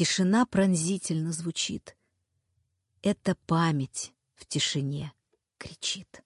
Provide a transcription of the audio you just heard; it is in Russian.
Тишина пронзительно звучит. Это память в тишине кричит.